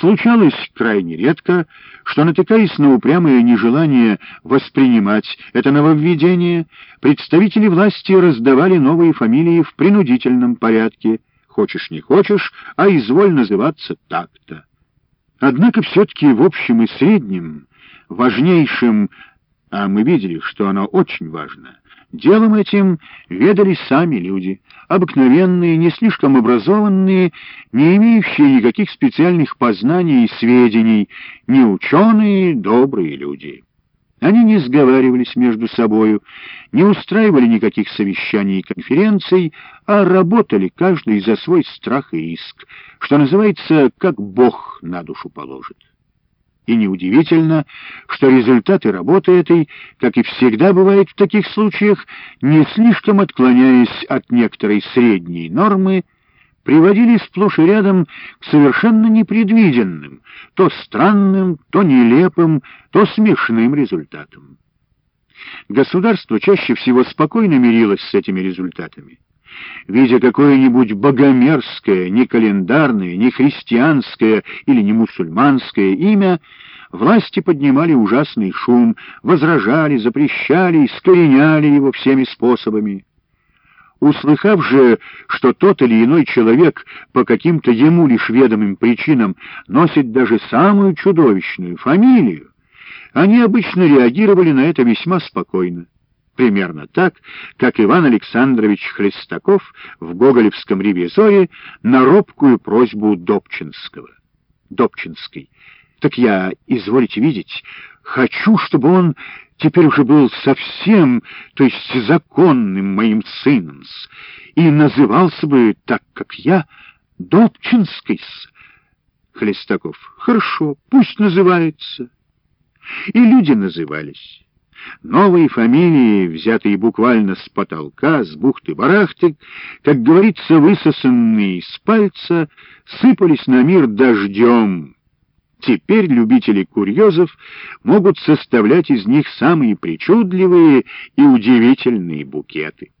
Случалось крайне редко, что, натыкаясь на упрямое нежелание воспринимать это нововведение, представители власти раздавали новые фамилии в принудительном порядке. Хочешь не хочешь, а изволь называться так-то. Однако все-таки в общем и среднем, важнейшим, а мы видели, что оно очень важно, делом этим ведали сами люди, обыкновенные, не слишком образованные, не имеющие никаких специальных познаний и сведений, не ученые, добрые люди. Они не сговаривались между собою, не устраивали никаких совещаний и конференций, а работали каждый за свой страх и иск, что называется, как Бог на душу положит. И неудивительно, что результаты работы этой, как и всегда бывает в таких случаях, не слишком отклоняясь от некоторой средней нормы, приводили сплошь и рядом к совершенно непредвиденным, то странным, то нелепым, то смешным результатам. Государство чаще всего спокойно мирилось с этими результатами. Видя какое-нибудь богомерзкое, не календарное, не христианское или не мусульманское имя, власти поднимали ужасный шум, возражали, запрещали, искореняли его всеми способами. Услыхав же, что тот или иной человек по каким-то ему лишь ведомым причинам носит даже самую чудовищную фамилию, они обычно реагировали на это весьма спокойно. Примерно так, как Иван Александрович Хлестаков в гоголевском ревизоре на робкую просьбу Добчинского. Добчинский. Так я, изволите видеть, хочу, чтобы он теперь уже был совсем, то есть законным моим сыном, и назывался бы так, как я, Добчинский. Хлестаков. Хорошо, пусть называется. И люди назывались. Новые фамилии, взятые буквально с потолка, с бухты-барахты, как говорится, высосанные из пальца, сыпались на мир дождем, Теперь любители курьезов могут составлять из них самые причудливые и удивительные букеты.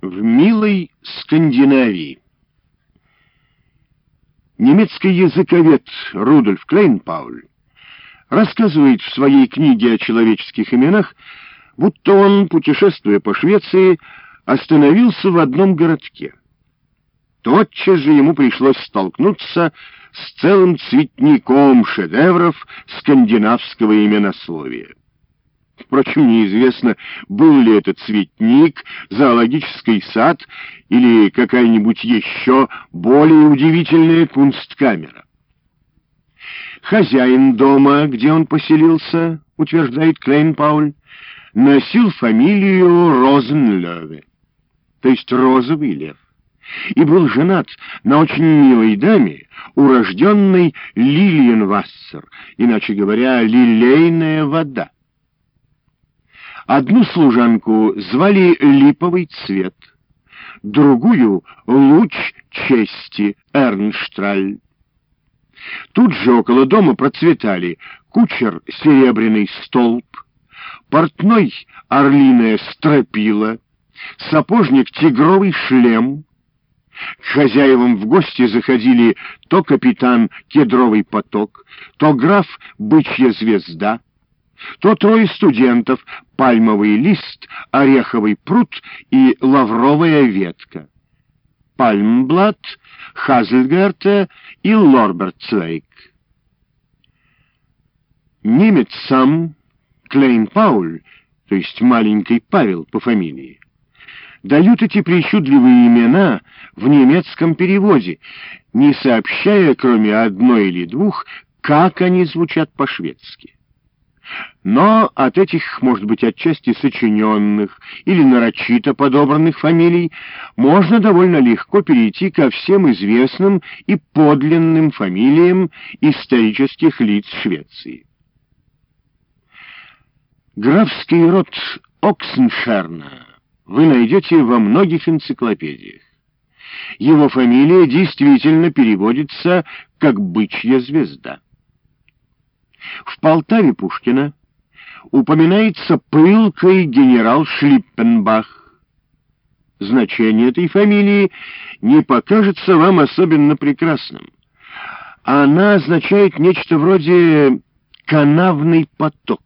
В милой Скандинавии немецкий языковед Рудольф Клейнпауль рассказывает в своей книге о человеческих именах, будто он, путешествуя по Швеции, остановился в одном городке. Тотчас же ему пришлось столкнуться с целым цветником шедевров скандинавского именословия. Впрочем, неизвестно, был ли это цветник, зоологический сад или какая-нибудь еще более удивительная кунсткамера. Хозяин дома, где он поселился, утверждает Клейн-Пауль, носил фамилию Розенлёве, то есть розовый лев и был женат на очень милой даме, урожденной Лилиенвассер, иначе говоря, лилейная вода. Одну служанку звали Липовый цвет, другую — Луч чести Эрнштраль. Тут же около дома процветали кучер — серебряный столб, портной — орлиная стропила, сапожник — тигровый шлем — к хозяевам в гости заходили то капитан Кедровый поток, то граф Бычья звезда, то трое студентов Пальмовый лист, Ореховый пруд и Лавровая ветка. Пальмблат, Хазельгарта и Лорбертцвейк. Немец сам, Клейн Пауль, то есть маленький Павел по фамилии, дают эти причудливые имена в немецком переводе, не сообщая, кроме одной или двух, как они звучат по-шведски. Но от этих, может быть, отчасти сочиненных или нарочито подобранных фамилий можно довольно легко перейти ко всем известным и подлинным фамилиям исторических лиц Швеции. Графский род Оксеншерна вы найдете во многих энциклопедиях. Его фамилия действительно переводится как «бычья звезда». В Полтаве Пушкина упоминается пылкой генерал Шлиппенбах. Значение этой фамилии не покажется вам особенно прекрасным. Она означает нечто вроде «канавный поток».